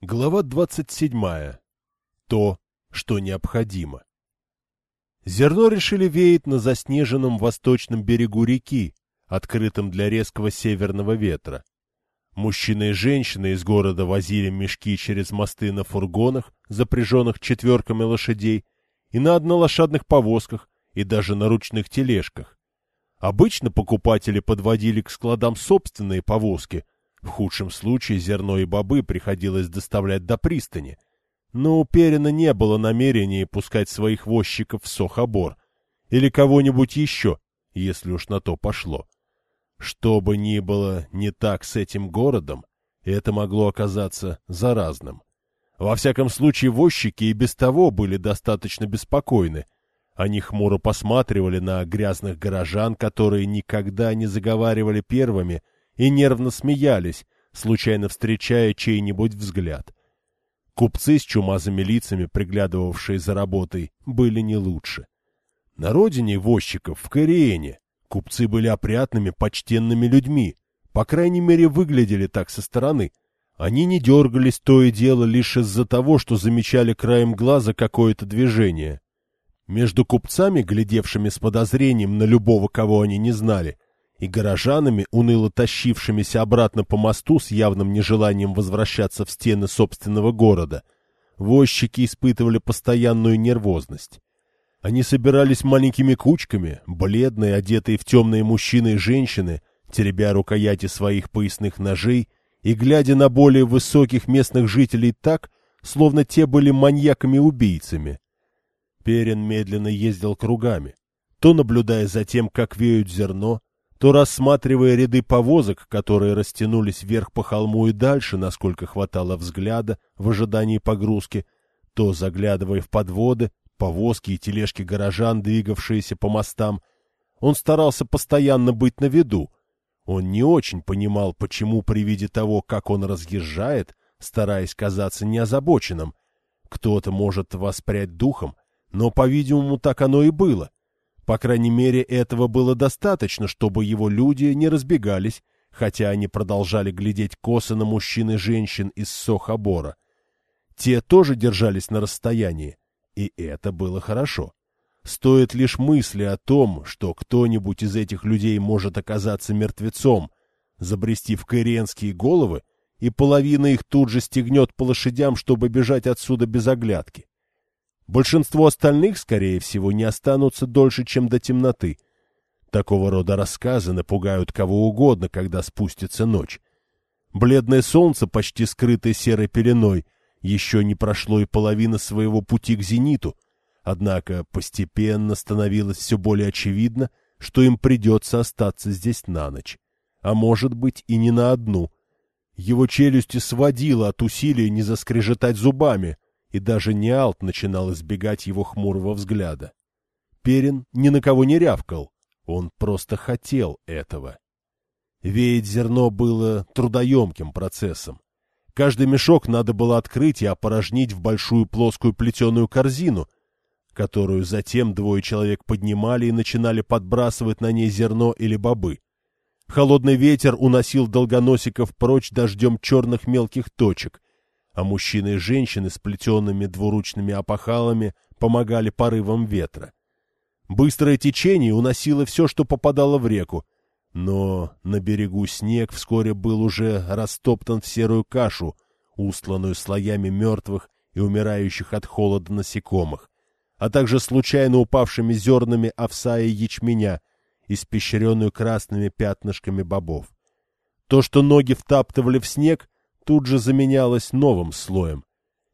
Глава 27. То, что необходимо. Зерно решили веять на заснеженном восточном берегу реки, открытом для резкого северного ветра. Мужчины и женщины из города возили мешки через мосты на фургонах, запряженных четверками лошадей, и на однолошадных повозках, и даже на ручных тележках. Обычно покупатели подводили к складам собственные повозки – в худшем случае зерно и бобы приходилось доставлять до пристани. Но у Перина не было намерения пускать своих возчиков в Сохобор или кого-нибудь еще, если уж на то пошло. Что бы ни было не так с этим городом, это могло оказаться заразным. Во всяком случае, возчики и без того были достаточно беспокойны. Они хмуро посматривали на грязных горожан, которые никогда не заговаривали первыми — и нервно смеялись, случайно встречая чей-нибудь взгляд. Купцы с чумазыми лицами, приглядывавшие за работой, были не лучше. На родине возчиков, в Кориене, купцы были опрятными, почтенными людьми, по крайней мере, выглядели так со стороны. Они не дергались то и дело лишь из-за того, что замечали краем глаза какое-то движение. Между купцами, глядевшими с подозрением на любого, кого они не знали, и горожанами, уныло тащившимися обратно по мосту с явным нежеланием возвращаться в стены собственного города, возчики испытывали постоянную нервозность. Они собирались маленькими кучками, бледные, одетые в темные мужчины и женщины, теребя рукояти своих поясных ножей и глядя на более высоких местных жителей так, словно те были маньяками-убийцами. Перин медленно ездил кругами, то наблюдая за тем, как веют зерно, то рассматривая ряды повозок, которые растянулись вверх по холму и дальше, насколько хватало взгляда в ожидании погрузки, то заглядывая в подводы, повозки и тележки горожан, двигавшиеся по мостам, он старался постоянно быть на виду. Он не очень понимал, почему при виде того, как он разъезжает, стараясь казаться неозабоченным, кто-то может воспрять духом, но, по-видимому, так оно и было. По крайней мере, этого было достаточно, чтобы его люди не разбегались, хотя они продолжали глядеть косо на мужчин и женщин из Сохобора. Те тоже держались на расстоянии, и это было хорошо. Стоит лишь мысли о том, что кто-нибудь из этих людей может оказаться мертвецом, забрести в каиренские головы, и половина их тут же стегнет по лошадям, чтобы бежать отсюда без оглядки. Большинство остальных, скорее всего, не останутся дольше, чем до темноты. Такого рода рассказы напугают кого угодно, когда спустится ночь. Бледное солнце, почти скрытое серой пеленой, еще не прошло и половины своего пути к зениту, однако постепенно становилось все более очевидно, что им придется остаться здесь на ночь, а может быть и не на одну. Его челюсти сводило от усилия не заскрежетать зубами — и даже Ниалт начинал избегать его хмурого взгляда. Перин ни на кого не рявкал, он просто хотел этого. Веять зерно было трудоемким процессом. Каждый мешок надо было открыть и опорожнить в большую плоскую плетеную корзину, которую затем двое человек поднимали и начинали подбрасывать на ней зерно или бобы. Холодный ветер уносил долгоносиков прочь дождем черных мелких точек, а мужчины и женщины с плетенными двуручными опахалами помогали порывам ветра. Быстрое течение уносило все, что попадало в реку, но на берегу снег вскоре был уже растоптан в серую кашу, устланную слоями мертвых и умирающих от холода насекомых, а также случайно упавшими зернами овса и ячменя, испещренную красными пятнышками бобов. То, что ноги втаптывали в снег, тут же заменялось новым слоем.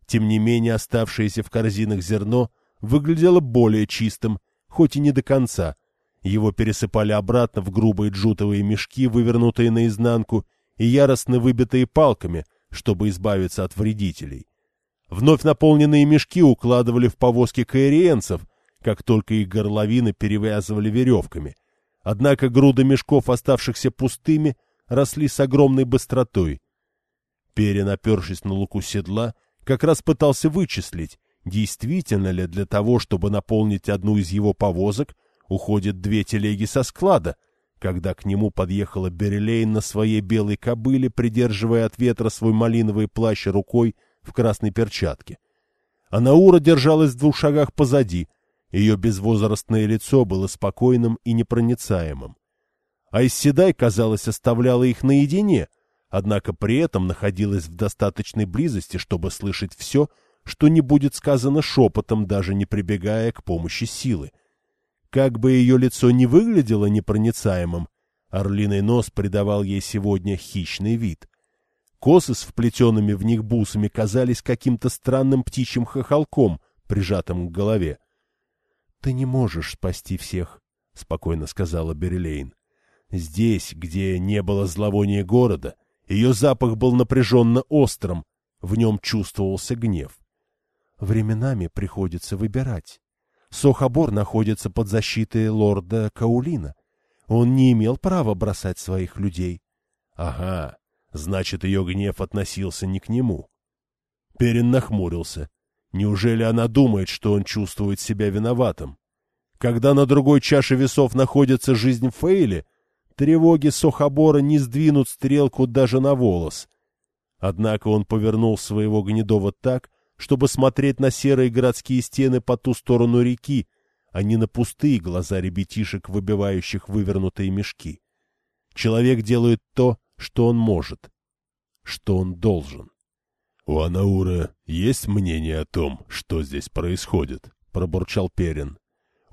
Тем не менее оставшееся в корзинах зерно выглядело более чистым, хоть и не до конца. Его пересыпали обратно в грубые джутовые мешки, вывернутые наизнанку, и яростно выбитые палками, чтобы избавиться от вредителей. Вновь наполненные мешки укладывали в повозки каэриенцев, как только их горловины перевязывали веревками. Однако груды мешков, оставшихся пустыми, росли с огромной быстротой. Перин, опершись на луку седла, как раз пытался вычислить, действительно ли для того, чтобы наполнить одну из его повозок, уходят две телеги со склада, когда к нему подъехала Берелейн на своей белой кобыле, придерживая от ветра свой малиновый плащ рукой в красной перчатке. Анаура держалась в двух шагах позади, ее безвозрастное лицо было спокойным и непроницаемым. Айсседай, казалось, оставляла их наедине, однако при этом находилась в достаточной близости, чтобы слышать все, что не будет сказано шепотом, даже не прибегая к помощи силы. Как бы ее лицо не выглядело непроницаемым, орлиный нос придавал ей сегодня хищный вид. Косы с вплетенными в них бусами казались каким-то странным птичьим хохолком, прижатым к голове. — Ты не можешь спасти всех, — спокойно сказала Берелейн. Здесь, где не было зловония города, ее запах был напряженно острым, в нем чувствовался гнев. Временами приходится выбирать. Сохобор находится под защитой лорда Каулина. Он не имел права бросать своих людей. Ага, значит, ее гнев относился не к нему. Перин нахмурился. Неужели она думает, что он чувствует себя виноватым? Когда на другой чаше весов находится жизнь Фейли, тревоги Сохобора не сдвинут стрелку даже на волос. Однако он повернул своего гнедова так, чтобы смотреть на серые городские стены по ту сторону реки, а не на пустые глаза ребятишек, выбивающих вывернутые мешки. Человек делает то, что он может, что он должен. — У Анаура есть мнение о том, что здесь происходит? — пробурчал Перин.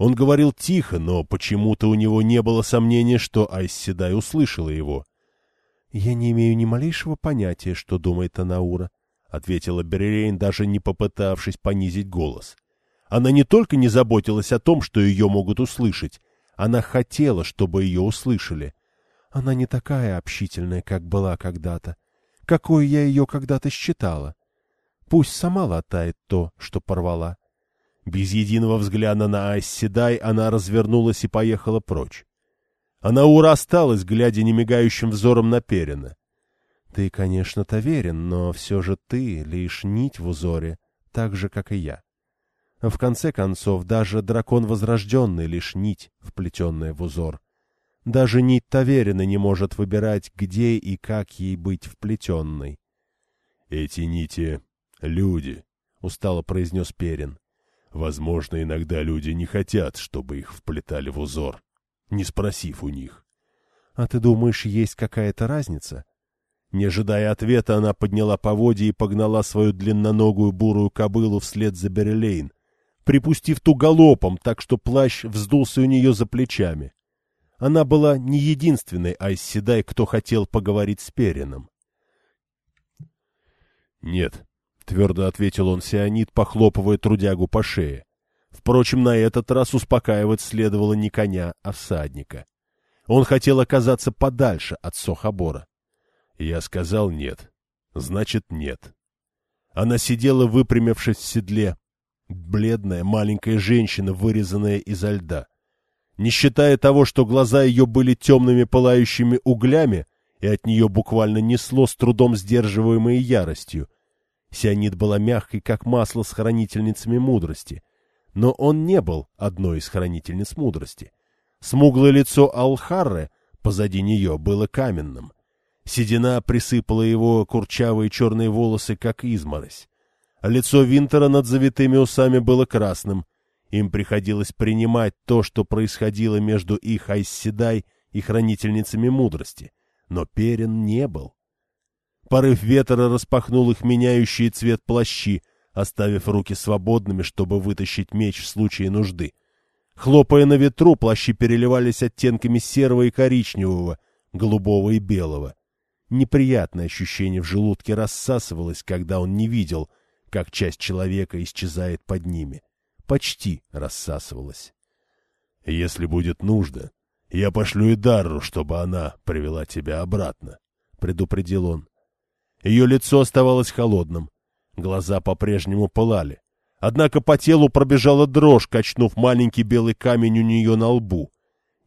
Он говорил тихо, но почему-то у него не было сомнения, что Айсседай услышала его. — Я не имею ни малейшего понятия, что думает Анаура, — ответила Беререйн, даже не попытавшись понизить голос. Она не только не заботилась о том, что ее могут услышать, она хотела, чтобы ее услышали. Она не такая общительная, как была когда-то, какой я ее когда-то считала. Пусть сама латает то, что порвала. Без единого взгляда на Айсседай она развернулась и поехала прочь. Она ура осталась, глядя немигающим взором на Перина. Ты, конечно, таверен, но все же ты лишь нить в узоре, так же, как и я. В конце концов, даже дракон возрожденный — лишь нить, вплетенная в узор. Даже нить таверина не может выбирать, где и как ей быть вплетенной. — Эти нити — люди, — устало произнес Перин. Возможно, иногда люди не хотят, чтобы их вплетали в узор, не спросив у них. — А ты думаешь, есть какая-то разница? Не ожидая ответа, она подняла поводья и погнала свою длинноногую бурую кобылу вслед за Берлейн, припустив ту галопом, так что плащ вздулся у нее за плечами. Она была не единственной Айсседай, кто хотел поговорить с Перином. — Нет, — твердо ответил он Сионид, похлопывая трудягу по шее. Впрочем, на этот раз успокаивать следовало не коня, а всадника. Он хотел оказаться подальше от Сохобора. Я сказал нет. Значит, нет. Она сидела, выпрямившись в седле. Бледная маленькая женщина, вырезанная изо льда. Не считая того, что глаза ее были темными пылающими углями, и от нее буквально несло с трудом сдерживаемой яростью, Сионид была мягкой, как масло с хранительницами мудрости. Но он не был одной из хранительниц мудрости. Смуглое лицо Алхарры позади нее было каменным. Седина присыпала его курчавые черные волосы, как изморозь. Лицо Винтера над завитыми усами было красным. Им приходилось принимать то, что происходило между их Айсседай и хранительницами мудрости. Но Перин не был. Порыв ветра распахнул их меняющие цвет плащи, оставив руки свободными, чтобы вытащить меч в случае нужды. Хлопая на ветру, плащи переливались оттенками серого и коричневого, голубого и белого. Неприятное ощущение в желудке рассасывалось, когда он не видел, как часть человека исчезает под ними. Почти рассасывалось. «Если будет нужда, я пошлю и Дарру, чтобы она привела тебя обратно», — предупредил он. Ее лицо оставалось холодным. Глаза по-прежнему пылали. Однако по телу пробежала дрожь, качнув маленький белый камень у нее на лбу.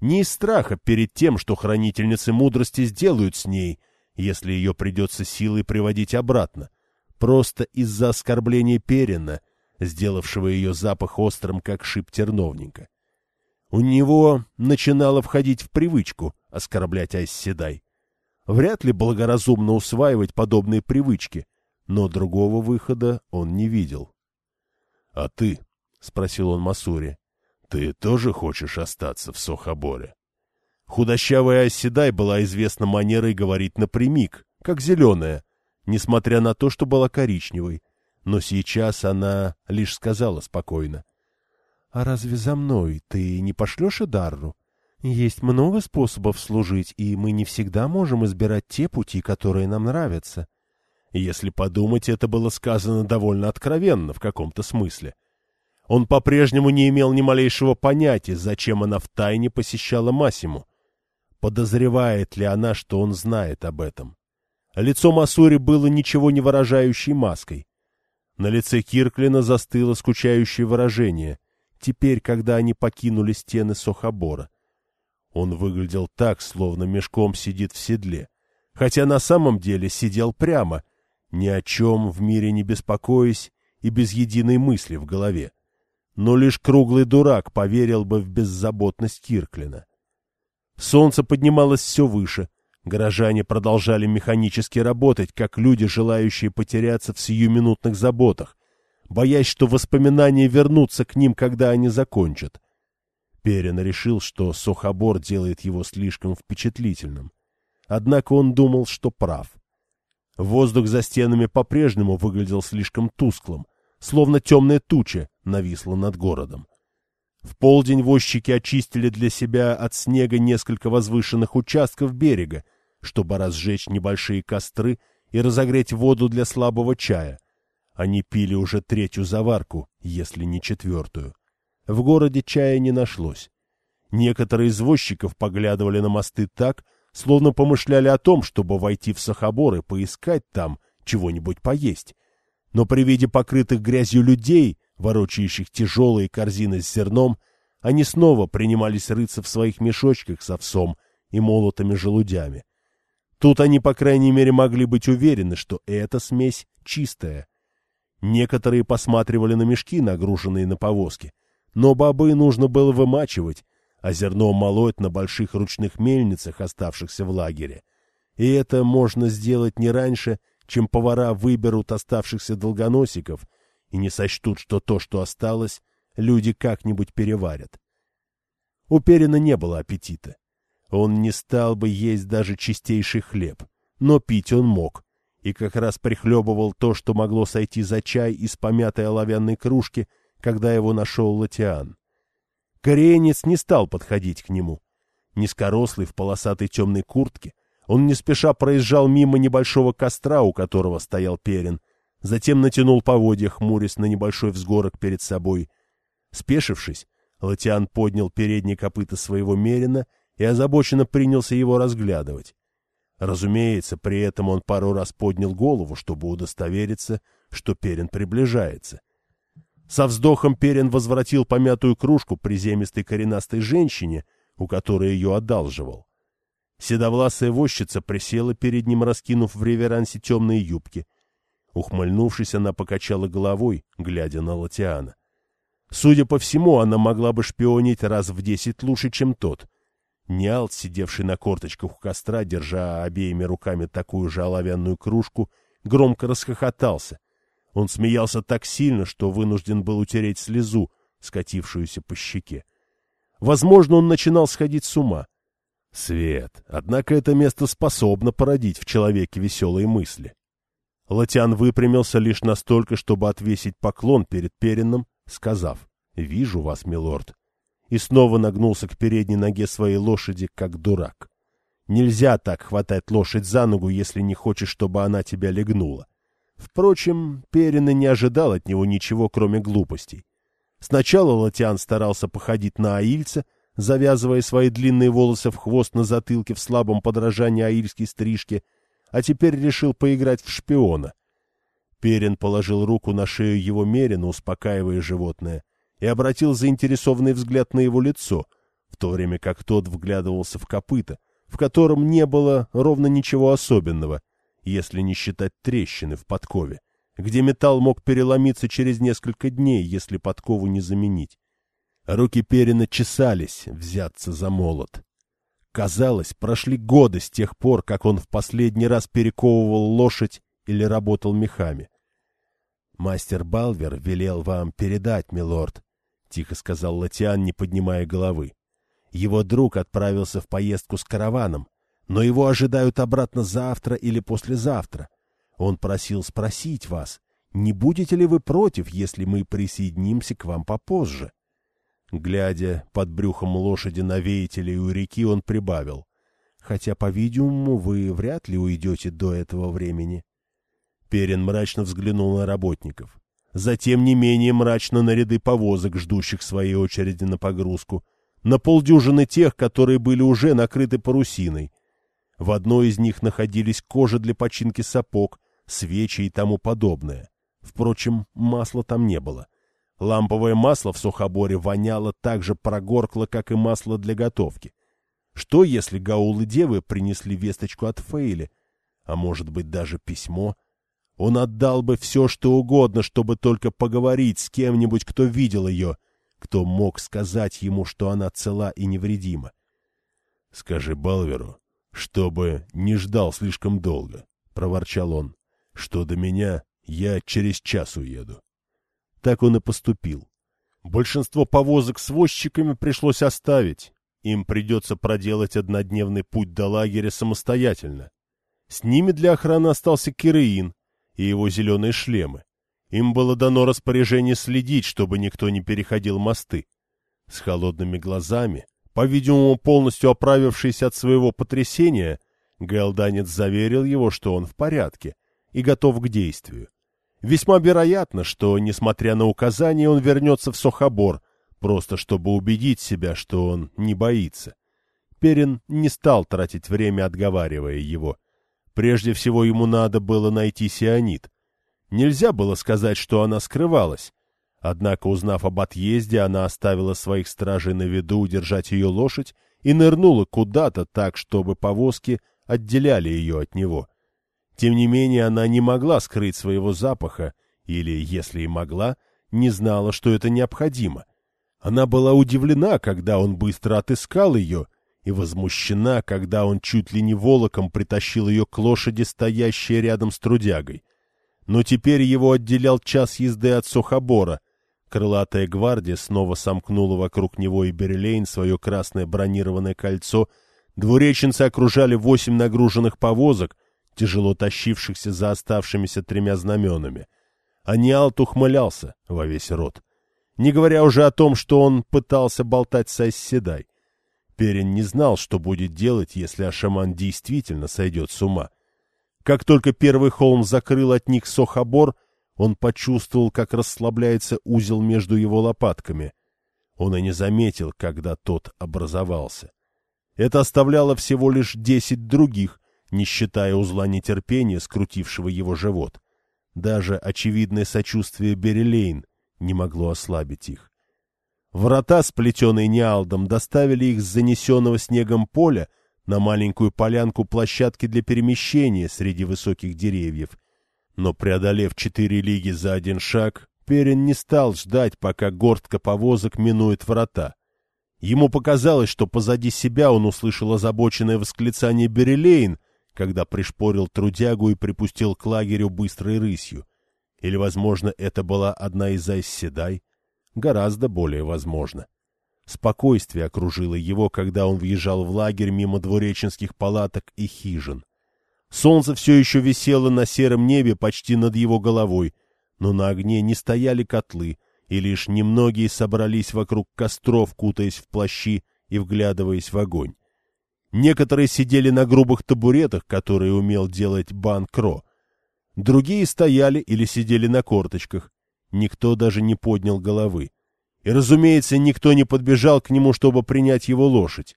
Не из страха перед тем, что хранительницы мудрости сделают с ней, если ее придется силой приводить обратно. Просто из-за оскорбления Перина, сделавшего ее запах острым, как шип терновника. У него начинало входить в привычку оскорблять Айсседай. Вряд ли благоразумно усваивать подобные привычки, но другого выхода он не видел. — А ты? — спросил он Масури. — Ты тоже хочешь остаться в Сохоборе? Худощавая оседай была известна манерой говорить напрямик, как зеленая, несмотря на то, что была коричневой. Но сейчас она лишь сказала спокойно. — А разве за мной ты не пошлешь Эдарру? Есть много способов служить, и мы не всегда можем избирать те пути, которые нам нравятся. Если подумать, это было сказано довольно откровенно в каком-то смысле. Он по-прежнему не имел ни малейшего понятия, зачем она втайне посещала Масиму. Подозревает ли она, что он знает об этом? Лицо Масури было ничего не выражающей маской. На лице Кирклина застыло скучающее выражение, теперь, когда они покинули стены Сохобора. Он выглядел так, словно мешком сидит в седле, хотя на самом деле сидел прямо, ни о чем в мире не беспокоясь и без единой мысли в голове. Но лишь круглый дурак поверил бы в беззаботность Кирклина. Солнце поднималось все выше, горожане продолжали механически работать, как люди, желающие потеряться в сиюминутных заботах, боясь, что воспоминания вернутся к ним, когда они закончат. Перин решил, что сухобор делает его слишком впечатлительным. Однако он думал, что прав. Воздух за стенами по-прежнему выглядел слишком тусклым, словно темная туча нависла над городом. В полдень возчики очистили для себя от снега несколько возвышенных участков берега, чтобы разжечь небольшие костры и разогреть воду для слабого чая. Они пили уже третью заварку, если не четвертую. В городе чая не нашлось. Некоторые извозчиков поглядывали на мосты так, словно помышляли о том, чтобы войти в Сахабор и поискать там чего-нибудь поесть. Но при виде покрытых грязью людей, ворочающих тяжелые корзины с зерном, они снова принимались рыться в своих мешочках с овсом и молотыми желудями. Тут они, по крайней мере, могли быть уверены, что эта смесь чистая. Некоторые посматривали на мешки, нагруженные на повозки, но бобы нужно было вымачивать, а зерно молоть на больших ручных мельницах, оставшихся в лагере. И это можно сделать не раньше, чем повара выберут оставшихся долгоносиков и не сочтут, что то, что осталось, люди как-нибудь переварят. У Перина не было аппетита. Он не стал бы есть даже чистейший хлеб, но пить он мог, и как раз прихлебывал то, что могло сойти за чай из помятой оловянной кружки — когда его нашел Латиан. Кореенец не стал подходить к нему. Низкорослый в полосатой темной куртке, он не спеша проезжал мимо небольшого костра, у которого стоял Перин, затем натянул поводья, хмурясь на небольшой взгорок перед собой. Спешившись, Латиан поднял передние копыта своего мерина и озабоченно принялся его разглядывать. Разумеется, при этом он пару раз поднял голову, чтобы удостовериться, что Перин приближается — со вздохом Перин возвратил помятую кружку приземистой коренастой женщине, у которой ее одалживал. Седовласая возчица присела перед ним, раскинув в реверансе темные юбки. Ухмыльнувшись, она покачала головой, глядя на Латиана. Судя по всему, она могла бы шпионить раз в десять лучше, чем тот. Ниалт, сидевший на корточках у костра, держа обеими руками такую же оловянную кружку, громко расхохотался. Он смеялся так сильно, что вынужден был утереть слезу, скатившуюся по щеке. Возможно, он начинал сходить с ума. Свет. Однако это место способно породить в человеке веселые мысли. Латиан выпрямился лишь настолько, чтобы отвесить поклон перед Перином, сказав «Вижу вас, милорд», и снова нагнулся к передней ноге своей лошади, как дурак. Нельзя так хватать лошадь за ногу, если не хочешь, чтобы она тебя легнула. Впрочем, Перин и не ожидал от него ничего, кроме глупостей. Сначала Латиан старался походить на аильца, завязывая свои длинные волосы в хвост на затылке в слабом подражании аильской стрижке, а теперь решил поиграть в шпиона. Перин положил руку на шею его мерина, успокаивая животное, и обратил заинтересованный взгляд на его лицо, в то время как тот вглядывался в копыта, в котором не было ровно ничего особенного — если не считать трещины в подкове, где металл мог переломиться через несколько дней, если подкову не заменить. Руки Перина чесались взяться за молот. Казалось, прошли годы с тех пор, как он в последний раз перековывал лошадь или работал мехами. «Мастер Балвер велел вам передать, милорд», — тихо сказал Латиан, не поднимая головы. «Его друг отправился в поездку с караваном, но его ожидают обратно завтра или послезавтра. Он просил спросить вас, не будете ли вы против, если мы присоединимся к вам попозже?» Глядя под брюхом лошади на веятелей у реки, он прибавил. «Хотя, по-видимому, вы вряд ли уйдете до этого времени». Перин мрачно взглянул на работников. Затем не менее мрачно на ряды повозок, ждущих своей очереди на погрузку, на полдюжины тех, которые были уже накрыты парусиной. В одной из них находились кожа для починки сапог, свечи и тому подобное. Впрочем, масла там не было. Ламповое масло в сухоборе воняло так же прогоркло, как и масло для готовки. Что, если гаулы-девы принесли весточку от Фейли? А может быть, даже письмо? Он отдал бы все, что угодно, чтобы только поговорить с кем-нибудь, кто видел ее, кто мог сказать ему, что она цела и невредима. — Скажи Балверу, чтобы не ждал слишком долго, — проворчал он. — Что до меня, я через час уеду. Так он и поступил. Большинство повозок с возчиками пришлось оставить. Им придется проделать однодневный путь до лагеря самостоятельно. С ними для охраны остался Киреин и его зеленые шлемы. Им было дано распоряжение следить, чтобы никто не переходил мосты. С холодными глазами, по-видимому, полностью оправившись от своего потрясения, Гэлданец заверил его, что он в порядке и готов к действию. Весьма вероятно, что, несмотря на указания, он вернется в Сохобор, просто чтобы убедить себя, что он не боится. Перин не стал тратить время, отговаривая его. Прежде всего ему надо было найти Сионит. Нельзя было сказать, что она скрывалась. Однако, узнав об отъезде, она оставила своих стражей на виду удержать ее лошадь и нырнула куда-то так, чтобы повозки отделяли ее от него. Тем не менее, она не могла скрыть своего запаха, или, если и могла, не знала, что это необходимо. Она была удивлена, когда он быстро отыскал ее, и возмущена, когда он чуть ли не волоком притащил ее к лошади, стоящей рядом с трудягой. Но теперь его отделял час езды от Сухобора. Крылатая гвардия снова сомкнула вокруг него и Берлейн свое красное бронированное кольцо. Двуреченцы окружали восемь нагруженных повозок, тяжело тащившихся за оставшимися тремя знаменами. А Ниалт ухмылялся во весь рот. Не говоря уже о том, что он пытался болтать с Айсседай. Перин не знал, что будет делать, если Ашаман действительно сойдет с ума. Как только первый холм закрыл от них Сохобор, он почувствовал, как расслабляется узел между его лопатками. Он и не заметил, когда тот образовался. Это оставляло всего лишь десять других, не считая узла нетерпения, скрутившего его живот. Даже очевидное сочувствие Берелейн не могло ослабить их. Врата, сплетенные Неалдом, доставили их с занесенного снегом поля на маленькую полянку площадки для перемещения среди высоких деревьев. Но, преодолев четыре лиги за один шаг, Перин не стал ждать, пока горстка повозок минует врата. Ему показалось, что позади себя он услышал озабоченное восклицание Берелейн, когда пришпорил трудягу и припустил к лагерю быстрой рысью. Или, возможно, это была одна из айсседай? Гораздо более возможно. Спокойствие окружило его, когда он въезжал в лагерь мимо двуреченских палаток и хижин. Солнце все еще висело на сером небе почти над его головой, но на огне не стояли котлы, и лишь немногие собрались вокруг костров, кутаясь в плащи и вглядываясь в огонь. Некоторые сидели на грубых табуретах, которые умел делать Бан Кро. Другие стояли или сидели на корточках. Никто даже не поднял головы. И, разумеется, никто не подбежал к нему, чтобы принять его лошадь.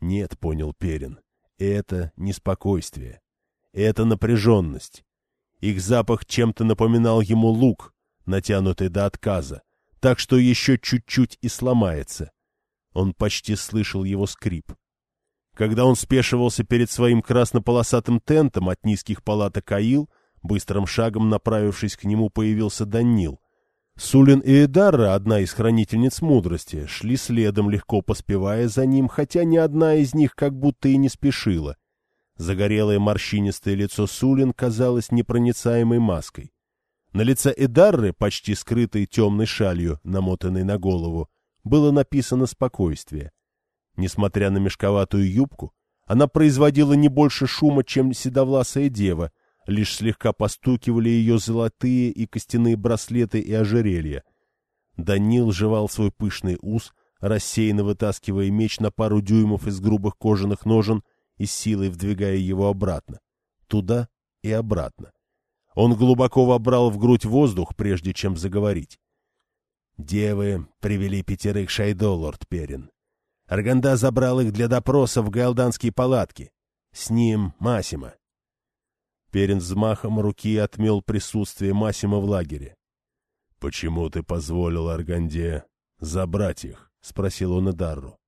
Нет, понял Перин, это не Это напряженность. Их запах чем-то напоминал ему лук, натянутый до отказа, так что еще чуть-чуть и сломается. Он почти слышал его скрип. Когда он спешивался перед своим краснополосатым тентом от низких палаток Аил, быстрым шагом направившись к нему, появился Данил. Сулин и Эдарра, одна из хранительниц мудрости, шли следом, легко поспевая за ним, хотя ни одна из них как будто и не спешила. Загорелое морщинистое лицо Сулин казалось непроницаемой маской. На лице Эдарры, почти скрытой темной шалью, намотанной на голову, было написано спокойствие. Несмотря на мешковатую юбку, она производила не больше шума, чем седовласая дева, лишь слегка постукивали ее золотые и костяные браслеты и ожерелья. Данил жевал свой пышный ус, рассеянно вытаскивая меч на пару дюймов из грубых кожаных ножен и силой вдвигая его обратно. Туда и обратно. Он глубоко вобрал в грудь воздух, прежде чем заговорить. «Девы привели пятерых шайдо, лорд Перин. Арганда забрал их для допроса в галданские палатки. С ним Масима». Перин взмахом руки отмел присутствие Масима в лагере. «Почему ты позволил Арганде забрать их?» — спросил он Эдарру.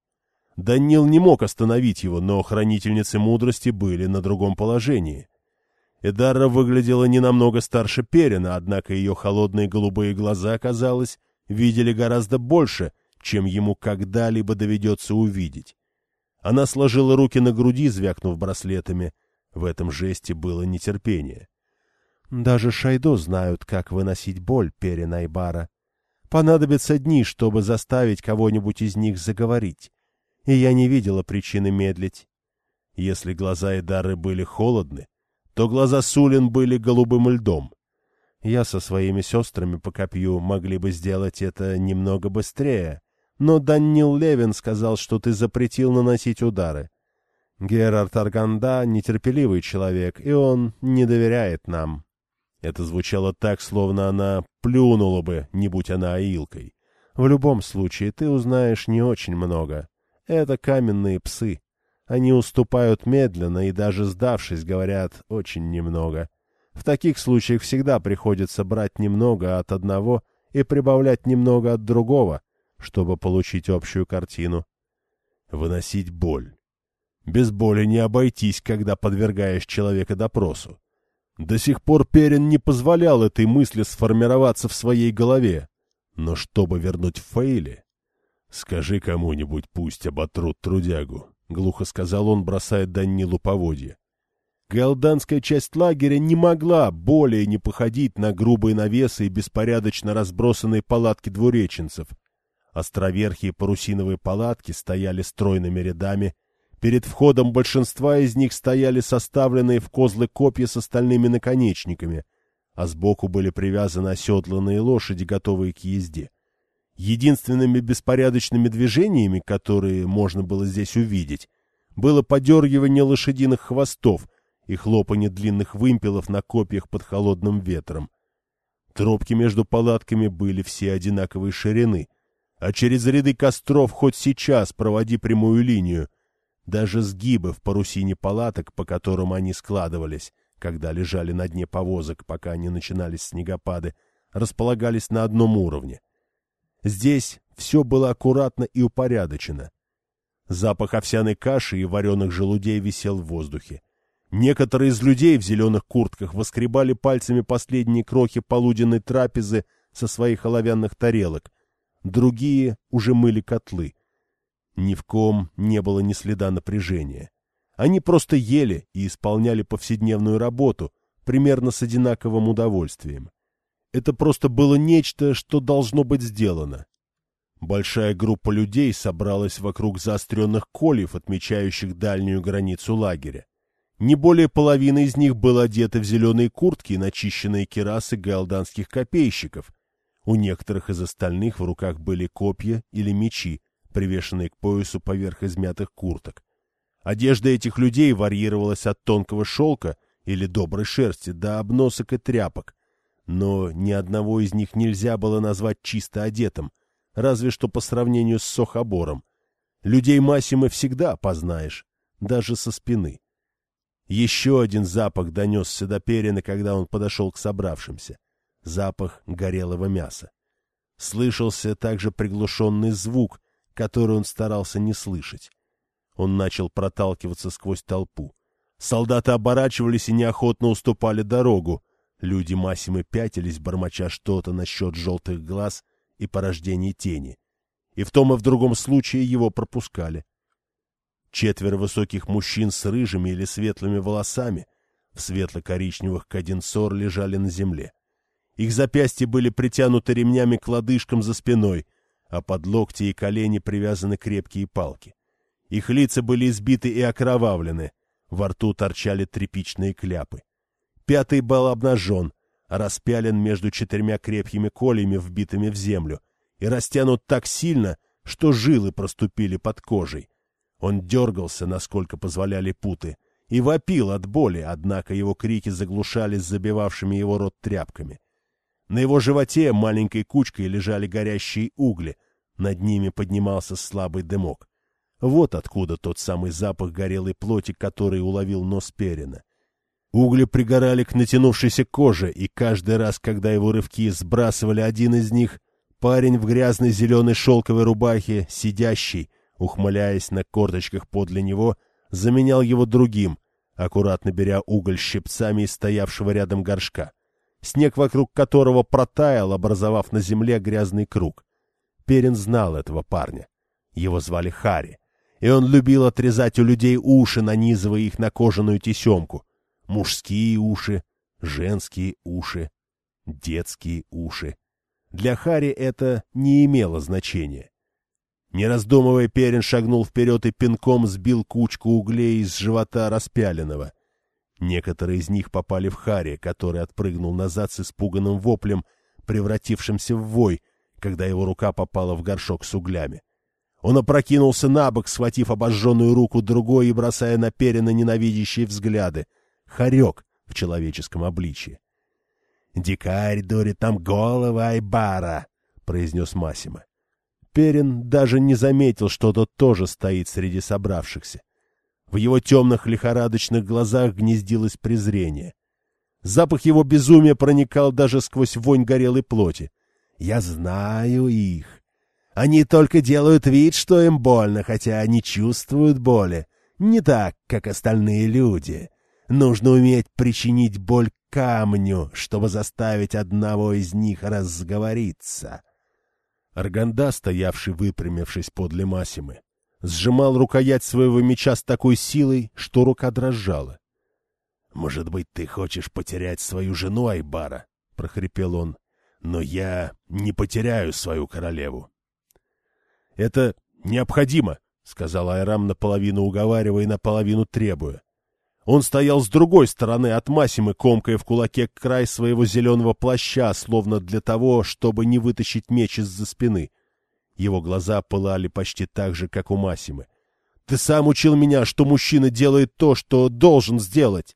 Данил не мог остановить его, но хранительницы мудрости были на другом положении. Эдарра выглядела не намного старше Перина, однако ее холодные голубые глаза, казалось, видели гораздо больше, чем ему когда-либо доведется увидеть. Она сложила руки на груди, звякнув браслетами. В этом жесте было нетерпение. «Даже Шайдо знают, как выносить боль, Перин Айбара. Понадобятся дни, чтобы заставить кого-нибудь из них заговорить и я не видела причины медлить. Если глаза Эдары были холодны, то глаза Сулин были голубым льдом. Я со своими сестрами по копью могли бы сделать это немного быстрее, но Данил Левин сказал, что ты запретил наносить удары. Герард Арганда — нетерпеливый человек, и он не доверяет нам. Это звучало так, словно она плюнула бы, не будь она аилкой. В любом случае, ты узнаешь не очень много. Это каменные псы. Они уступают медленно и даже сдавшись, говорят очень немного. В таких случаях всегда приходится брать немного от одного и прибавлять немного от другого, чтобы получить общую картину. Выносить боль. Без боли не обойтись, когда подвергаешь человека допросу. До сих пор Перин не позволял этой мысли сформироваться в своей голове. Но чтобы вернуть Фейли, «Скажи кому-нибудь, пусть оботрут трудягу», — глухо сказал он, бросая Данилу поводья. Галданская часть лагеря не могла более не походить на грубые навесы и беспорядочно разбросанные палатки двуреченцев. Островерхие парусиновые палатки стояли стройными рядами, перед входом большинства из них стояли составленные в козлы копья с остальными наконечниками, а сбоку были привязаны оседланные лошади, готовые к езде. Единственными беспорядочными движениями, которые можно было здесь увидеть, было подергивание лошадиных хвостов и хлопанье длинных вымпелов на копьях под холодным ветром. Тропки между палатками были все одинаковой ширины, а через ряды костров хоть сейчас проводи прямую линию. Даже сгибы в парусине палаток, по которым они складывались, когда лежали на дне повозок, пока не начинались снегопады, располагались на одном уровне. Здесь все было аккуратно и упорядочено. Запах овсяной каши и вареных желудей висел в воздухе. Некоторые из людей в зеленых куртках воскребали пальцами последние крохи полуденной трапезы со своих оловянных тарелок. Другие уже мыли котлы. Ни в ком не было ни следа напряжения. Они просто ели и исполняли повседневную работу, примерно с одинаковым удовольствием. Это просто было нечто, что должно быть сделано. Большая группа людей собралась вокруг заостренных кольев, отмечающих дальнюю границу лагеря. Не более половины из них было одеты в зеленые куртки и начищенные керасы галданских копейщиков. У некоторых из остальных в руках были копья или мечи, привешенные к поясу поверх измятых курток. Одежда этих людей варьировалась от тонкого шелка или доброй шерсти до обносок и тряпок, но ни одного из них нельзя было назвать чисто одетым, разве что по сравнению с Сохобором. Людей Массимы всегда познаешь, даже со спины. Еще один запах донесся до Перина, когда он подошел к собравшимся. Запах горелого мяса. Слышался также приглушенный звук, который он старался не слышать. Он начал проталкиваться сквозь толпу. Солдаты оборачивались и неохотно уступали дорогу. Люди Массимы пятились, бормоча что-то насчет желтых глаз и порождения тени. И в том и в другом случае его пропускали. Четверо высоких мужчин с рыжими или светлыми волосами в светло-коричневых каденсор лежали на земле. Их запястья были притянуты ремнями к лодыжкам за спиной, а под локти и колени привязаны крепкие палки. Их лица были избиты и окровавлены, во рту торчали тряпичные кляпы. Пятый был обнажен, распялен между четырьмя крепкими колями, вбитыми в землю, и растянут так сильно, что жилы проступили под кожей. Он дергался, насколько позволяли путы, и вопил от боли, однако его крики заглушались забивавшими его рот тряпками. На его животе маленькой кучкой лежали горящие угли, над ними поднимался слабый дымок. Вот откуда тот самый запах горелой плоти, который уловил нос Перина. Угли пригорали к натянувшейся коже, и каждый раз, когда его рывки сбрасывали один из них, парень в грязной зеленой шелковой рубахе, сидящий, ухмыляясь на корточках подле него, заменял его другим, аккуратно беря уголь щипцами из стоявшего рядом горшка, снег вокруг которого протаял, образовав на земле грязный круг. Перин знал этого парня. Его звали Хари, и он любил отрезать у людей уши, нанизывая их на кожаную тесемку. Мужские уши, женские уши, детские уши. Для Хари это не имело значения. Не раздумывая, Перин шагнул вперед и пинком сбил кучку углей из живота распяленного. Некоторые из них попали в Хари, который отпрыгнул назад с испуганным воплем, превратившимся в вой, когда его рука попала в горшок с углями. Он опрокинулся на бок, схватив обожженную руку другой и бросая на Перина ненавидящие взгляды. Хорек в человеческом обличье. «Дикарь дурит там головы Айбара!» — произнес Масима. Перин даже не заметил, что тот тоже стоит среди собравшихся. В его темных лихорадочных глазах гнездилось презрение. Запах его безумия проникал даже сквозь вонь горелой плоти. «Я знаю их. Они только делают вид, что им больно, хотя они чувствуют боли. Не так, как остальные люди. Нужно уметь причинить боль камню, чтобы заставить одного из них разговориться». Арганда, стоявший выпрямившись подле Масимы, сжимал рукоять своего меча с такой силой, что рука дрожала. — Может быть, ты хочешь потерять свою жену, Айбара? — прохрипел он. — Но я не потеряю свою королеву. — Это необходимо, — сказал Айрам наполовину уговаривая и наполовину требуя. Он стоял с другой стороны от Масимы, комкая в кулаке край своего зеленого плаща, словно для того, чтобы не вытащить меч из-за спины. Его глаза пылали почти так же, как у Масимы. «Ты сам учил меня, что мужчина делает то, что должен сделать!»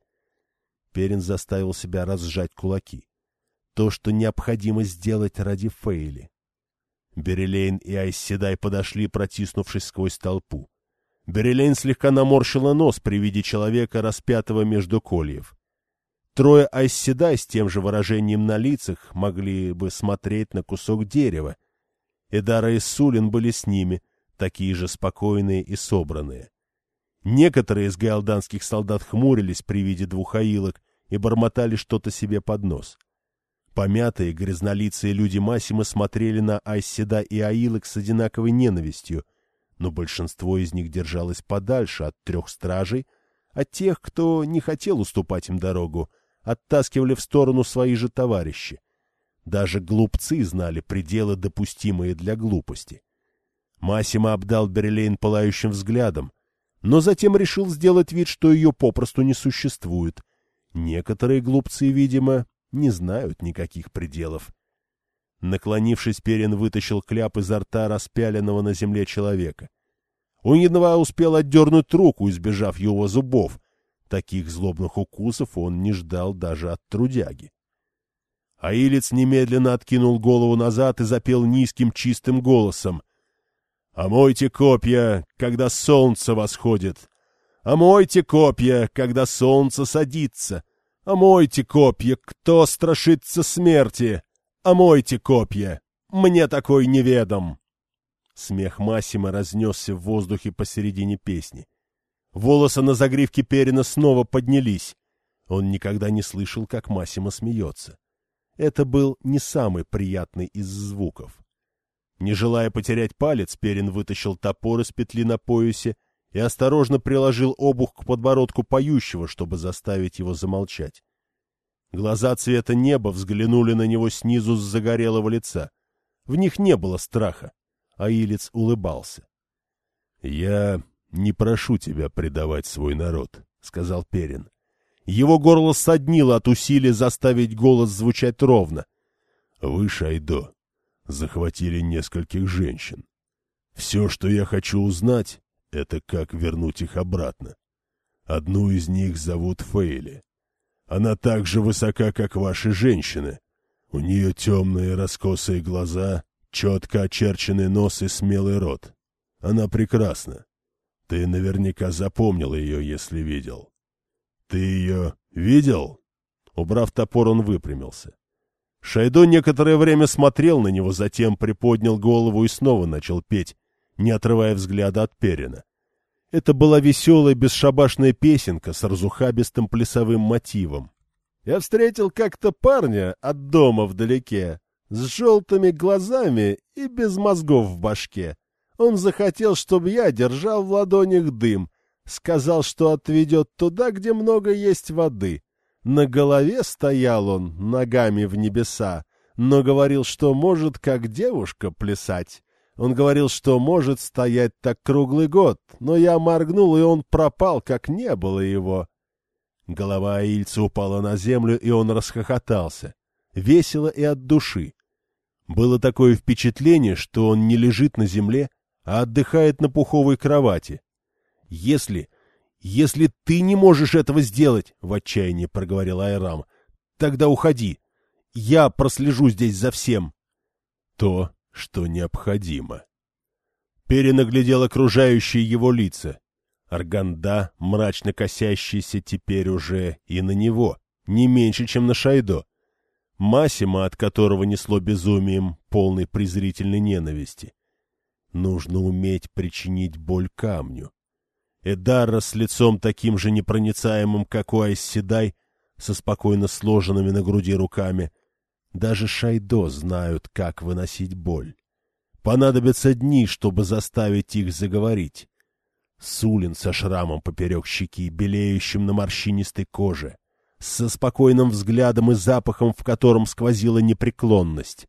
Перин заставил себя разжать кулаки. То, что необходимо сделать ради Фейли. Берелейн и Айсседай подошли, протиснувшись сквозь толпу. Берелейн слегка наморщила нос при виде человека, распятого между кольев. Трое айсседай с тем же выражением на лицах могли бы смотреть на кусок дерева. Эдара и Сулин были с ними, такие же спокойные и собранные. Некоторые из гаалданских солдат хмурились при виде двух аилок и бормотали что-то себе под нос. Помятые, грязнолицые люди Массима смотрели на Айседа и Аилок с одинаковой ненавистью — но большинство из них держалось подальше от трех стражей, от тех, кто не хотел уступать им дорогу, оттаскивали в сторону свои же товарищи. Даже глупцы знали пределы, допустимые для глупости. Массимо обдал Берлейн пылающим взглядом, но затем решил сделать вид, что ее попросту не существует. Некоторые глупцы, видимо, не знают никаких пределов. Наклонившись, Перин вытащил кляп изо рта распяленного на земле человека. Он едва успел отдернуть руку, избежав его зубов. Таких злобных укусов он не ждал даже от трудяги. Аилец немедленно откинул голову назад и запел низким чистым голосом. «Омойте копья, когда солнце восходит! Омойте копья, когда солнце садится! Омойте копья, кто страшится смерти! «Омойте копья! Мне такой неведом!» Смех Массима разнесся в воздухе посередине песни. Волосы на загривке Перина снова поднялись. Он никогда не слышал, как Массима смеется. Это был не самый приятный из звуков. Не желая потерять палец, Перин вытащил топор из петли на поясе и осторожно приложил обух к подбородку поющего, чтобы заставить его замолчать. Глаза цвета неба взглянули на него снизу с загорелого лица. В них не было страха, а Илец улыбался. — Я не прошу тебя предавать свой народ, — сказал Перин. Его горло соднило от усилия заставить голос звучать ровно. — Вы, Шайдо, захватили нескольких женщин. Все, что я хочу узнать, это как вернуть их обратно. Одну из них зовут Фейли. Она так же высока, как ваши женщины. У нее темные раскосые глаза, четко очерченный нос и смелый рот. Она прекрасна. Ты наверняка запомнил ее, если видел. Ты ее видел? Убрав топор, он выпрямился. Шайдо некоторое время смотрел на него, затем приподнял голову и снова начал петь, не отрывая взгляда от Перина. Это была веселая бесшабашная песенка с разухабистым плясовым мотивом. Я встретил как-то парня от дома вдалеке, с желтыми глазами и без мозгов в башке. Он захотел, чтобы я держал в ладонях дым, сказал, что отведет туда, где много есть воды. На голове стоял он, ногами в небеса, но говорил, что может, как девушка, плясать. Он говорил, что может стоять так круглый год, но я моргнул, и он пропал, как не было его. Голова Аильца упала на землю, и он расхохотался. Весело и от души. Было такое впечатление, что он не лежит на земле, а отдыхает на пуховой кровати. Если «Если ты не можешь этого сделать, — в отчаянии проговорил Айрам, — тогда уходи. Я прослежу здесь за всем. То, что необходимо. Перенаглядел окружающие его лица. Арганда, мрачно косящийся теперь уже и на него, не меньше, чем на Шайдо. Масима, от которого несло безумием, полной презрительной ненависти. Нужно уметь причинить боль камню. Эдарра с лицом таким же непроницаемым, как у Айсседай, со спокойно сложенными на груди руками. Даже Шайдо знают, как выносить боль. Понадобятся дни, чтобы заставить их заговорить. Сулин со шрамом поперек щеки, белеющим на морщинистой коже, со спокойным взглядом и запахом, в котором сквозила непреклонность.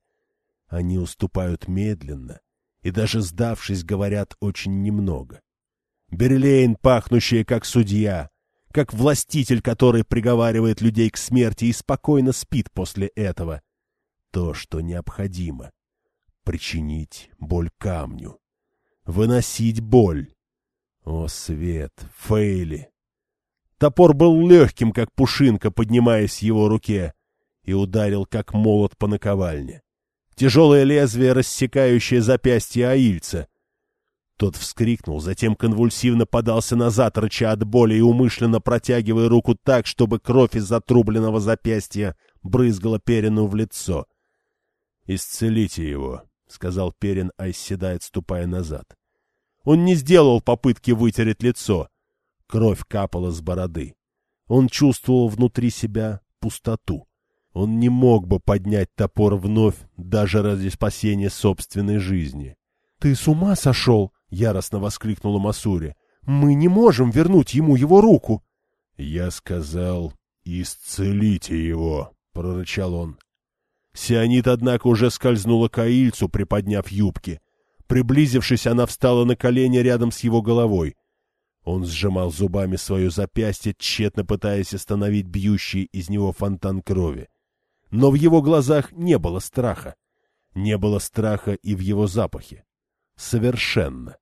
Они уступают медленно и даже сдавшись, говорят очень немного. Берлейн, пахнущая как судья, как властитель, который приговаривает людей к смерти и спокойно спит после этого. То, что необходимо. Причинить боль камню. Выносить боль. О, свет, Фейли! Топор был легким, как пушинка, поднимаясь в его руке, и ударил, как молот по наковальне. Тяжелое лезвие, рассекающее запястье Аильца, тот вскрикнул, затем конвульсивно подался назад, рыча от боли и умышленно протягивая руку так, чтобы кровь из затрубленного запястья брызгала Перину в лицо. «Исцелите его», — сказал Перин, оседает, ступая назад. Он не сделал попытки вытереть лицо. Кровь капала с бороды. Он чувствовал внутри себя пустоту. Он не мог бы поднять топор вновь, даже ради спасения собственной жизни. — Ты с ума сошел? — яростно воскликнула Масури. — Мы не можем вернуть ему его руку. — Я сказал, исцелите его, — прорычал он. Сионит, однако, уже скользнула к Аильцу, приподняв юбки. Приблизившись, она встала на колени рядом с его головой. Он сжимал зубами свое запястье, тщетно пытаясь остановить бьющий из него фонтан крови. Но в его глазах не было страха. Не было страха и в его запахе. Совершенно.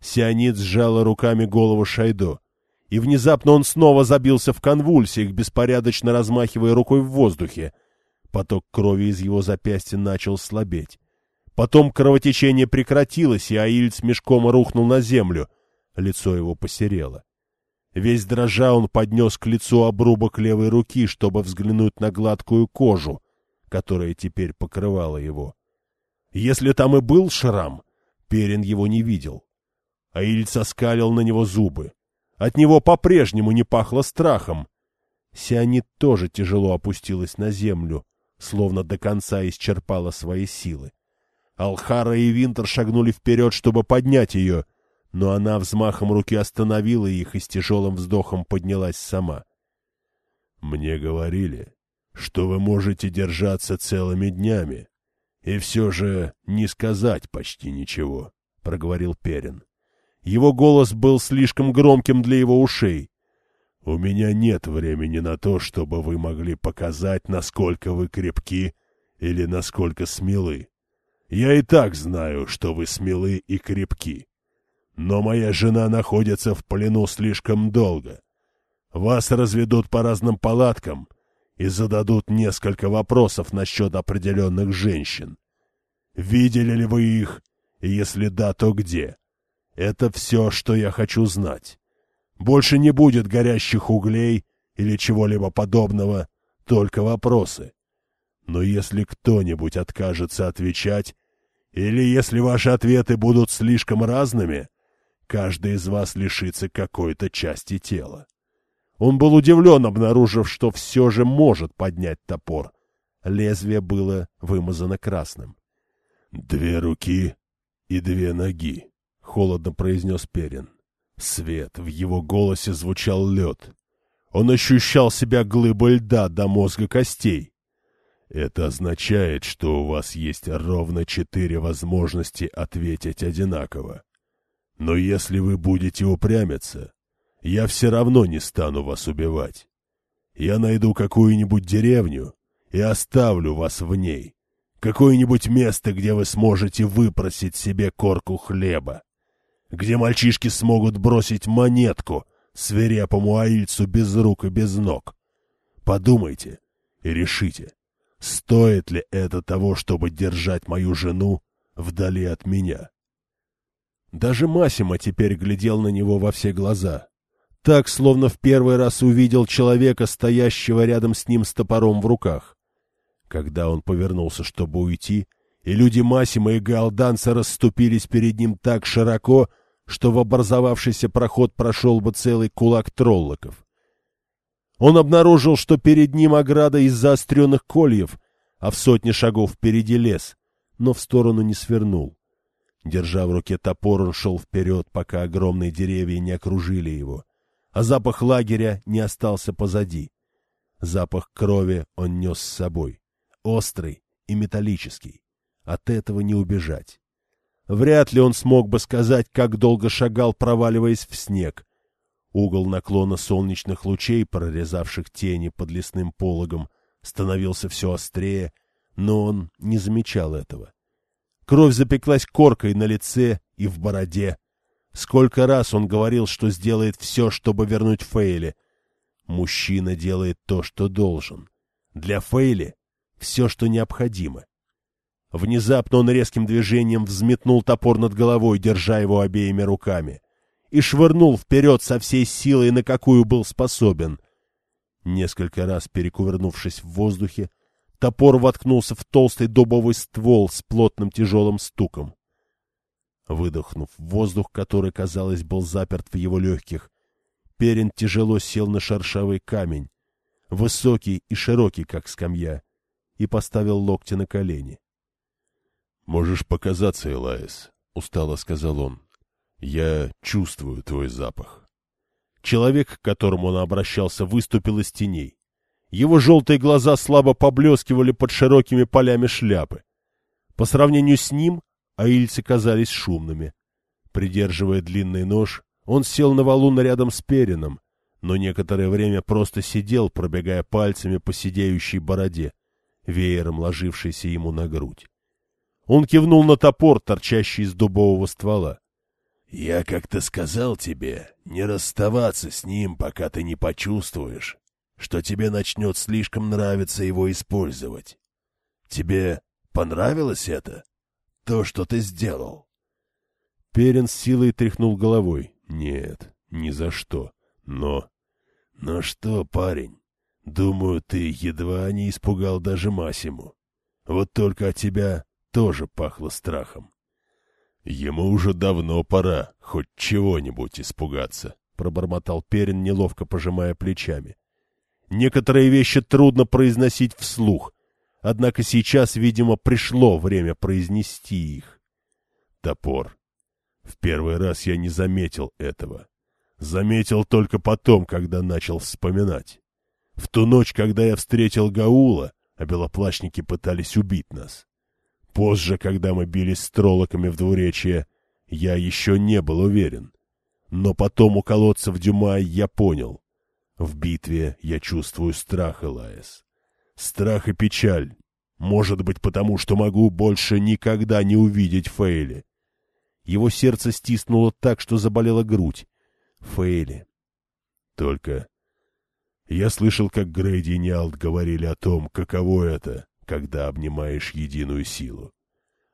Сионит сжала руками голову Шайдо, и внезапно он снова забился в конвульсиях, беспорядочно размахивая рукой в воздухе. Поток крови из его запястья начал слабеть. Потом кровотечение прекратилось, и Аильц мешком рухнул на землю. Лицо его посерело. Весь дрожа он поднес к лицу обрубок левой руки, чтобы взглянуть на гладкую кожу, которая теперь покрывала его. Если там и был шрам, Перин его не видел. Аильц оскалил на него зубы. От него по-прежнему не пахло страхом. Сионит тоже тяжело опустилась на землю, словно до конца исчерпала свои силы. Алхара и Винтер шагнули вперед, чтобы поднять ее, но она взмахом руки остановила их и с тяжелым вздохом поднялась сама. «Мне говорили, что вы можете держаться целыми днями, и все же не сказать почти ничего», — проговорил Перин. Его голос был слишком громким для его ушей. «У меня нет времени на то, чтобы вы могли показать, насколько вы крепки или насколько смелы. Я и так знаю, что вы смелы и крепки. Но моя жена находится в плену слишком долго. Вас разведут по разным палаткам и зададут несколько вопросов насчет определенных женщин. Видели ли вы их? Если да, то где? Это все, что я хочу знать. Больше не будет горящих углей или чего-либо подобного, только вопросы. Но если кто-нибудь откажется отвечать, или если ваши ответы будут слишком разными, каждый из вас лишится какой-то части тела. Он был удивлен, обнаружив, что все же может поднять топор. Лезвие было вымазано красным. «Две руки и две ноги», — холодно произнес Перин. Свет в его голосе звучал лед. Он ощущал себя глыбой льда до мозга костей. Это означает, что у вас есть ровно четыре возможности ответить одинаково. Но если вы будете упрямиться, я все равно не стану вас убивать. Я найду какую-нибудь деревню и оставлю вас в ней. Какое-нибудь место, где вы сможете выпросить себе корку хлеба. Где мальчишки смогут бросить монетку свирепому аильцу без рук и без ног. Подумайте и решите, стоит ли это того, чтобы держать мою жену вдали от меня. Даже Масима теперь глядел на него во все глаза. Так, словно в первый раз увидел человека, стоящего рядом с ним с топором в руках. Когда он повернулся, чтобы уйти, и люди Масима и Галданца расступились перед ним так широко, что в образовавшийся проход прошел бы целый кулак троллоков. Он обнаружил, что перед ним ограда из заостренных кольев, а в сотне шагов впереди лес, но в сторону не свернул. Держа в руке топор, он шел вперед, пока огромные деревья не окружили его, а запах лагеря не остался позади. Запах крови он нес с собой, острый и металлический. От этого не убежать. Вряд ли он смог бы сказать, как долго шагал, проваливаясь в снег. Угол наклона солнечных лучей, прорезавших тени под лесным пологом, становился все острее, но он не замечал этого. Кровь запеклась коркой на лице и в бороде. Сколько раз он говорил, что сделает все, чтобы вернуть Фейли. Мужчина делает то, что должен. Для Фейли все, что необходимо. Внезапно он резким движением взметнул топор над головой, держа его обеими руками, и швырнул вперед со всей силой, на какую был способен. Несколько раз перекувырнувшись в воздухе, Топор воткнулся в толстый дубовый ствол с плотным тяжелым стуком. Выдохнув воздух, который, казалось, был заперт в его легких, Перин тяжело сел на шершавый камень, высокий и широкий, как скамья, и поставил локти на колени. — Можешь показаться, Элаис, — устало сказал он. — Я чувствую твой запах. Человек, к которому он обращался, выступил из теней. Его желтые глаза слабо поблескивали под широкими полями шляпы. По сравнению с ним аильцы казались шумными. Придерживая длинный нож, он сел на валун рядом с Перином, но некоторое время просто сидел, пробегая пальцами по сидеющей бороде, веером ложившейся ему на грудь. Он кивнул на топор, торчащий из дубового ствола. — Я как-то сказал тебе не расставаться с ним, пока ты не почувствуешь, что тебе начнет слишком нравиться его использовать. Тебе понравилось это? То, что ты сделал?» Перин с силой тряхнул головой. «Нет, ни за что. Но...» «Ну что, парень, думаю, ты едва не испугал даже Масиму. Вот только от тебя тоже пахло страхом». «Ему уже давно пора хоть чего-нибудь испугаться», — пробормотал Перин, неловко пожимая плечами. Некоторые вещи трудно произносить вслух, однако сейчас, видимо, пришло время произнести их. Топор. В первый раз я не заметил этого. Заметил только потом, когда начал вспоминать. В ту ночь, когда я встретил Гаула, а белоплащники пытались убить нас. Позже, когда мы бились с троллоками в двуречье, я еще не был уверен. Но потом у колодца в Дюмай я понял. В битве я чувствую страх, Элаэс. Страх и печаль. Может быть, потому что могу больше никогда не увидеть Фейли. Его сердце стиснуло так, что заболела грудь. Фейли. Только я слышал, как Грейди и Ниалт говорили о том, каково это, когда обнимаешь единую силу.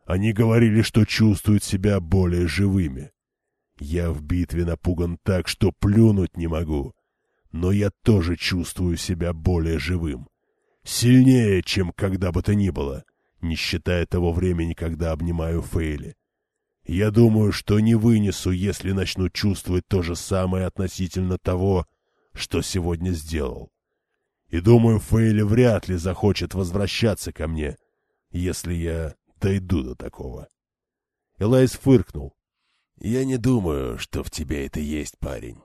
Они говорили, что чувствуют себя более живыми. Я в битве напуган так, что плюнуть не могу. Но я тоже чувствую себя более живым. Сильнее, чем когда бы то ни было, не считая того времени, когда обнимаю Фейли. Я думаю, что не вынесу, если начну чувствовать то же самое относительно того, что сегодня сделал. И думаю, Фейли вряд ли захочет возвращаться ко мне, если я дойду до такого. Элайс фыркнул. «Я не думаю, что в тебе это есть, парень.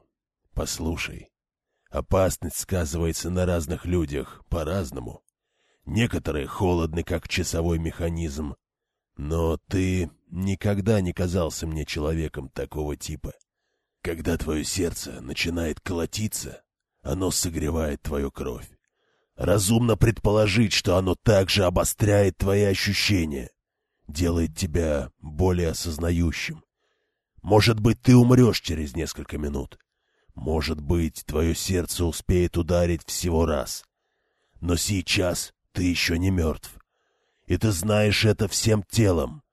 Послушай, опасность сказывается на разных людях по-разному. Некоторые холодны, как часовой механизм, но ты никогда не казался мне человеком такого типа. Когда твое сердце начинает колотиться, оно согревает твою кровь. Разумно предположить, что оно также обостряет твои ощущения, делает тебя более осознающим. Может быть, ты умрешь через несколько минут. Может быть, твое сердце успеет ударить всего раз. Но сейчас ты еще не мертв. И ты знаешь это всем телом,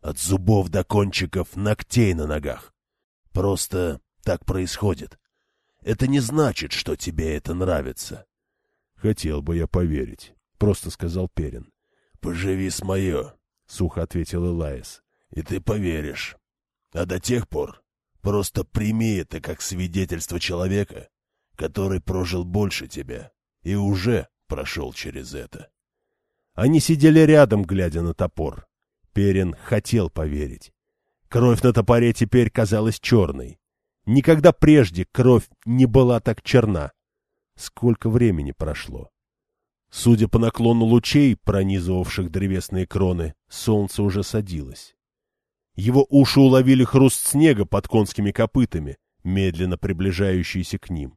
от зубов до кончиков ногтей на ногах. Просто так происходит. Это не значит, что тебе это нравится. — Хотел бы я поверить, — просто сказал Перин. — Поживи с мое, — сухо ответил Элайс, — и ты поверишь. А до тех пор просто прими это как свидетельство человека, который прожил больше тебя и уже прошел через это. Они сидели рядом, глядя на топор. Перин хотел поверить. Кровь на топоре теперь казалась черной. Никогда прежде кровь не была так черна. Сколько времени прошло? Судя по наклону лучей, пронизывавших древесные кроны, солнце уже садилось. Его уши уловили хруст снега под конскими копытами, медленно приближающийся к ним.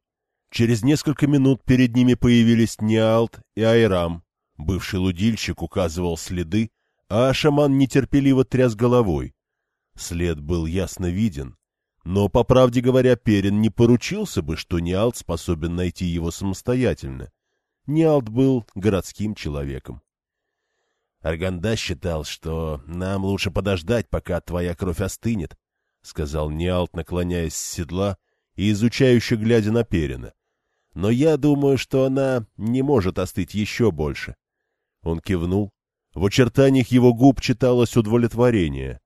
Через несколько минут перед ними появились Ниалт и Айрам. Бывший лудильщик указывал следы, а шаман нетерпеливо тряс головой. След был ясно виден, но, по правде говоря, Перин не поручился бы, что Ниалт способен найти его самостоятельно. Ниалт был городским человеком. Арганда считал, что нам лучше подождать, пока твоя кровь остынет, — сказал Ниалт, наклоняясь с седла и изучающе глядя на Перина. Но я думаю, что она не может остыть еще больше. Он кивнул. В очертаниях его губ читалось удовлетворение.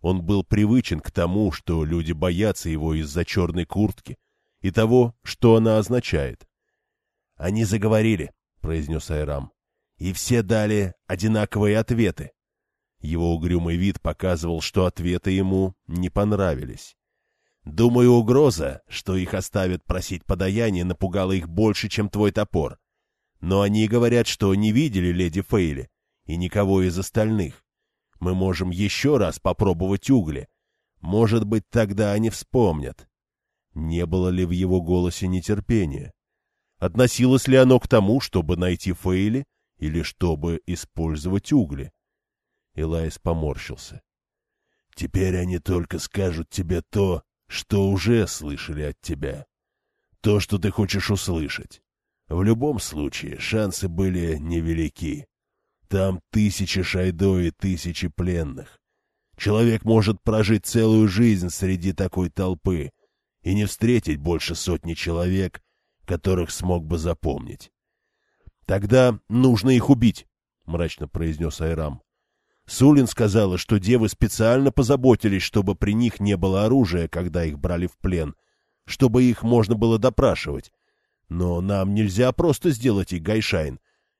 Он был привычен к тому, что люди боятся его из-за черной куртки и того, что она означает. — Они заговорили, — произнес Айрам, — и все дали одинаковые ответы. Его угрюмый вид показывал, что ответы ему не понравились. Думаю, угроза, что их оставят просить подаяние, напугала их больше, чем твой топор. Но они говорят, что не видели леди Фейли и никого из остальных. Мы можем еще раз попробовать угли. Может быть, тогда они вспомнят. Не было ли в его голосе нетерпения? Относилось ли оно к тому, чтобы найти Фейли или чтобы использовать угли? Элайс поморщился. «Теперь они только скажут тебе то, что уже слышали от тебя. То, что ты хочешь услышать. В любом случае, шансы были невелики. Там тысячи шайдо и тысячи пленных. Человек может прожить целую жизнь среди такой толпы и не встретить больше сотни человек, которых смог бы запомнить. — Тогда нужно их убить, — мрачно произнес Айрам. Сулин сказала, что девы специально позаботились, чтобы при них не было оружия, когда их брали в плен, чтобы их можно было допрашивать. Но нам нельзя просто сделать их гайшайн.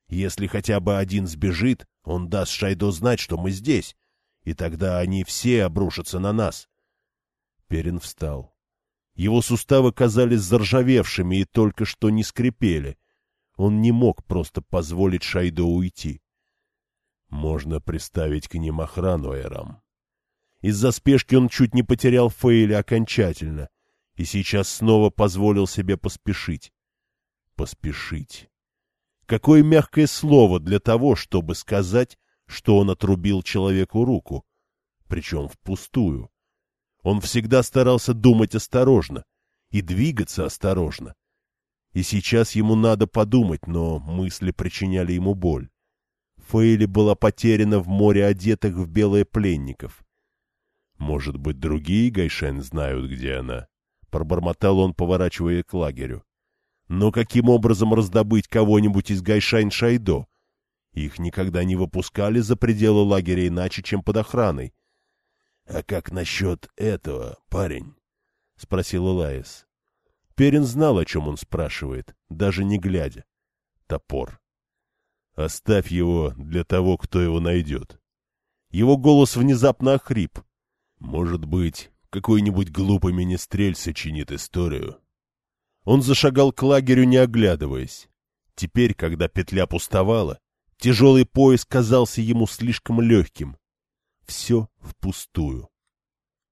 Если хотя бы один сбежит, он даст Шайдо знать, что мы здесь, и тогда они все обрушатся на нас. Перин встал. Его суставы казались заржавевшими и только что не скрипели. Он не мог просто позволить Шайдо уйти. Можно приставить к ним охрану, Эрам. Из-за спешки он чуть не потерял Фейля окончательно и сейчас снова позволил себе поспешить. Поспешить. Какое мягкое слово для того, чтобы сказать, что он отрубил человеку руку, причем впустую. Он всегда старался думать осторожно и двигаться осторожно. И сейчас ему надо подумать, но мысли причиняли ему боль. Фейли была потеряна в море одетых в белые пленников. Может быть, другие гайшайн знают, где она? Пробормотал он, поворачивая к лагерю. Но каким образом раздобыть кого-нибудь из гайшайн Шайдо? Их никогда не выпускали за пределы лагеря иначе, чем под охраной. — А как насчет этого, парень? — спросил Элаис. Перин знал, о чем он спрашивает, даже не глядя. Топор. Оставь его для того, кто его найдет. Его голос внезапно охрип. Может быть, какой-нибудь глупый министрель сочинит историю. Он зашагал к лагерю, не оглядываясь. Теперь, когда петля пустовала, тяжелый пояс казался ему слишком легким. Все впустую.